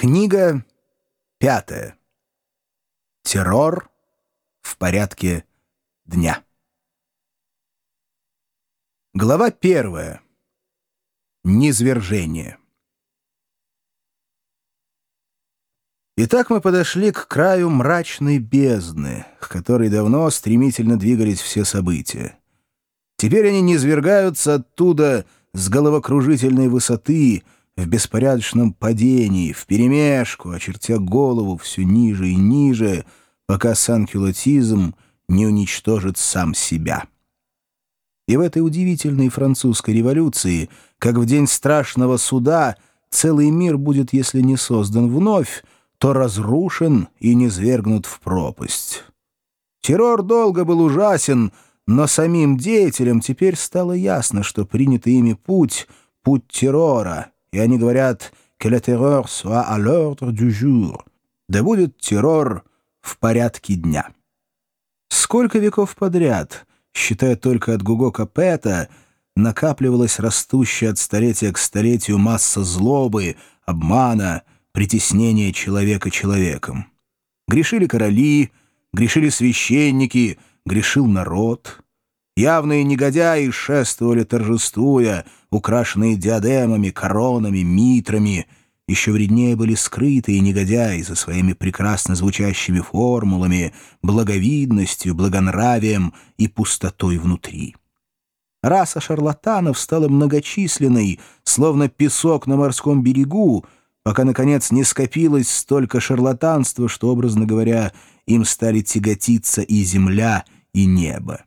Книга пятая. Террор в порядке дня. Глава первая. Низвержение. Итак, мы подошли к краю мрачной бездны, к которой давно стремительно двигались все события. Теперь они низвергаются оттуда с головокружительной высоты — в беспорядочном падении, вперемешку, очертя голову все ниже и ниже, пока санкюлотизм не уничтожит сам себя. И в этой удивительной французской революции, как в день страшного суда, целый мир будет, если не создан вновь, то разрушен и низвергнут в пропасть. Террор долго был ужасен, но самим деятелям теперь стало ясно, что принятый ими путь — путь террора — и они говорят «que le terror soit à l'ordre du jour» — «да будет террор в порядке дня». Сколько веков подряд, считая только от Гуго Капета, накапливалась растущая от столетия к столетию масса злобы, обмана, притеснения человека человеком. Грешили короли, грешили священники, грешил народ — Явные негодяи шествовали торжествуя, украшенные диадемами, коронами, митрами. Еще вреднее были скрытые негодяи за своими прекрасно звучащими формулами, благовидностью, благонравием и пустотой внутри. Раса шарлатанов стала многочисленной, словно песок на морском берегу, пока, наконец, не скопилось столько шарлатанства, что, образно говоря, им стали тяготиться и земля, и небо.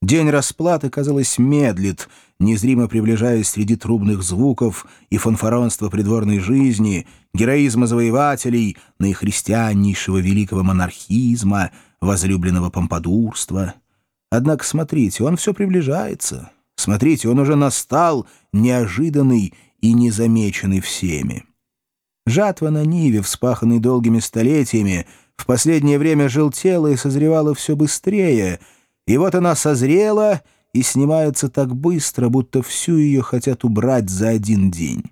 День расплаты, казалось, медлит, незримо приближаясь среди трубных звуков и фанфаронства придворной жизни, героизма завоевателей, наихристианнейшего великого монархизма, возлюбленного помпадурства. Однако, смотрите, он все приближается. Смотрите, он уже настал, неожиданный и незамеченный всеми. Жатва на Ниве, вспаханной долгими столетиями, в последнее время желтела и созревала все быстрее — и вот она созрела и снимается так быстро, будто всю ее хотят убрать за один день.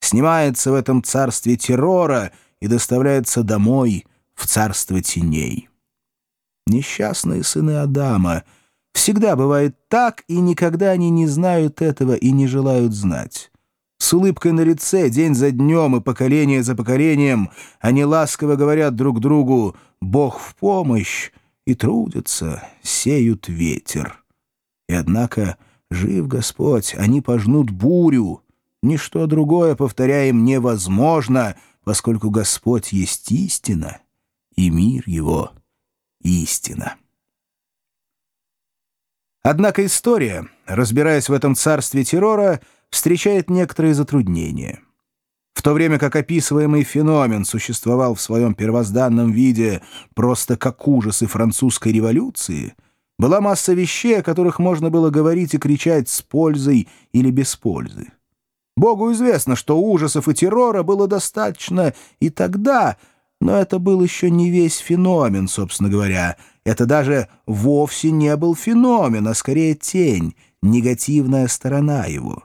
Снимается в этом царстве террора и доставляется домой в царство теней. Несчастные сыны Адама. Всегда бывает так, и никогда они не знают этого и не желают знать. С улыбкой на лице, день за днем и поколение за поколением, они ласково говорят друг другу «Бог в помощь», и трудятся, сеют ветер. И однако, жив Господь, они пожнут бурю. Ничто другое, повторяем, невозможно, поскольку Господь есть истина, и мир его — истина. Однако история, разбираясь в этом царстве террора, встречает некоторые затруднения — в то время как описываемый феномен существовал в своем первозданном виде просто как ужасы французской революции, была масса вещей, о которых можно было говорить и кричать с пользой или без пользы. Богу известно, что ужасов и террора было достаточно и тогда, но это был еще не весь феномен, собственно говоря. Это даже вовсе не был феномен, а скорее тень, негативная сторона его.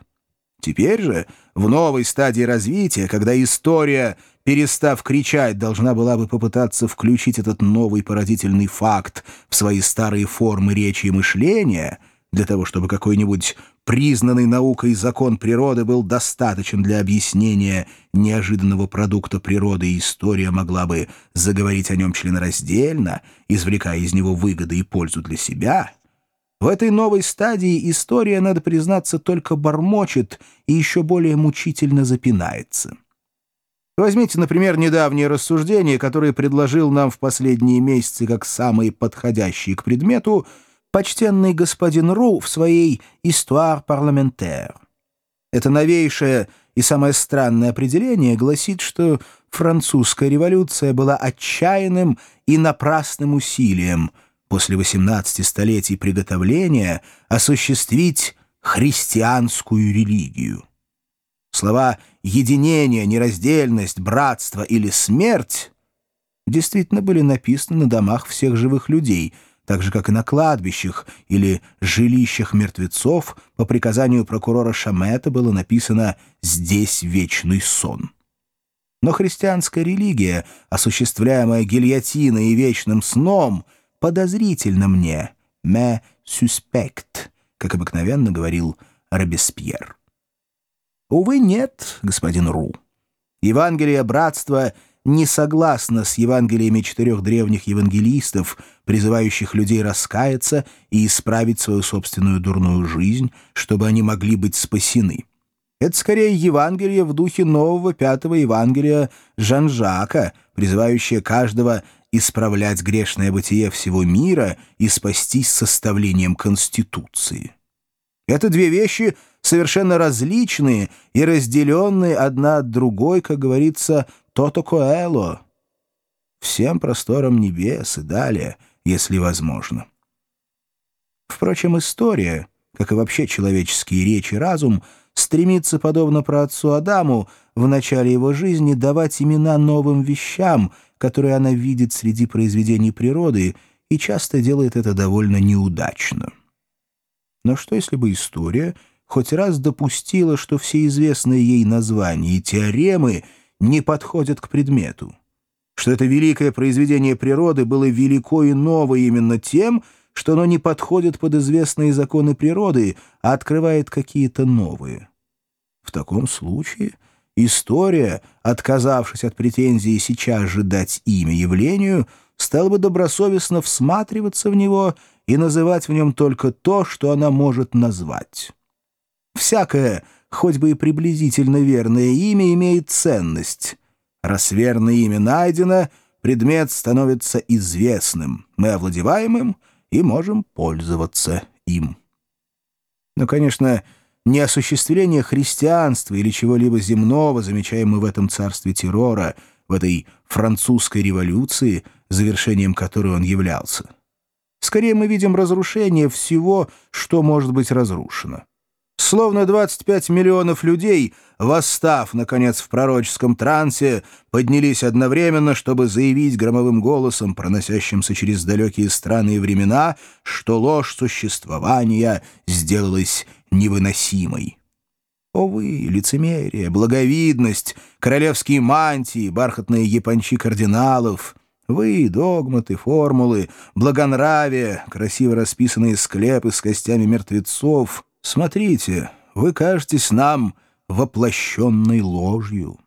Теперь же, в новой стадии развития, когда история, перестав кричать, должна была бы попытаться включить этот новый поразительный факт в свои старые формы речи и мышления, для того, чтобы какой-нибудь признанный наукой закон природы был достаточен для объяснения неожиданного продукта природы, и история могла бы заговорить о нем членораздельно, извлекая из него выгоды и пользу для себя — в этой новой стадии история, надо признаться, только бормочет и еще более мучительно запинается. Возьмите, например, недавние рассуждения, которые предложил нам в последние месяцы как самые подходящие к предмету почтенный господин Ру в своей «Histoire parlementaire». Это новейшее и самое странное определение гласит, что французская революция была отчаянным и напрасным усилием — после 18 столетий приготовления осуществить христианскую религию. Слова «единение», «нераздельность», «братство» или «смерть» действительно были написаны на домах всех живых людей, так же, как и на кладбищах или жилищах мертвецов по приказанию прокурора Шамета было написано «Здесь вечный сон». Но христианская религия, осуществляемая гильотиной и вечным сном, подозрительна мне. «Me suspect», как обыкновенно говорил Робеспьер. Увы, нет, господин Ру. Евангелие братства не согласно с Евангелиями четырех древних евангелистов, призывающих людей раскаяться и исправить свою собственную дурную жизнь, чтобы они могли быть спасены. Это скорее Евангелие в духе нового пятого Евангелия Жан-Жака, призывающее каждого исправлять грешное бытие всего мира и спастись составлением Конституции. Это две вещи совершенно различные и разделенные одна от другой, как говорится, «тото коэло» — всем просторам небес и далее, если возможно. Впрочем, история, как и вообще человеческие речи и разум, стремится, подобно праотцу Адаму, в начале его жизни давать имена новым вещам, которые она видит среди произведений природы, и часто делает это довольно неудачно. Но что, если бы история хоть раз допустила, что все известные ей названия и теоремы не подходят к предмету? Что это великое произведение природы было велико и ново именно тем, что оно не подходит под известные законы природы, а открывает какие-то новые. В таком случае история, отказавшись от претензии сейчас же дать имя явлению, стала бы добросовестно всматриваться в него и называть в нем только то, что она может назвать. Всякое, хоть бы и приблизительно верное имя, имеет ценность. Раз верное имя найдено, предмет становится известным, мы овладеваем им и можем пользоваться им. Но, конечно, не осуществление христианства или чего-либо земного, замечаемого в этом царстве террора, в этой французской революции, завершением которой он являлся. Скорее мы видим разрушение всего, что может быть разрушено. Словно 25 миллионов людей, восстав, наконец, в пророческом трансе, поднялись одновременно, чтобы заявить громовым голосом, проносящимся через далекие страны и времена, что ложь существования сделалась невыносимой. О вы, лицемерие, благовидность, королевские мантии, бархатные япончи кардиналов — вы, догматы, формулы, благонравие, красиво расписанные склепы с костями мертвецов. Смотрите, вы кажетесь нам воплощенной ложью.